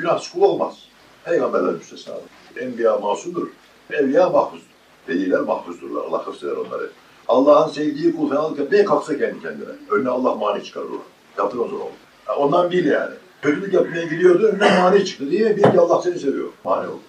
Günahsız kul olmaz. Peygamberler müstesna. Enbiya masumdur. Evliya mahfuzdur. Veliler mahfuzdurlar. Allah hıfzeder onları. Allah'ın sevdiği kul fenalık yapmaya kalksa kendi kendine. Önüne Allah mani çıkarır onu. Yaptırmaz onu. Ha, Ondan bil yani. Kötülük yapmaya gidiyordu, önüne mani çıktı diye bil ki Allah seni seviyor. Mani oldu.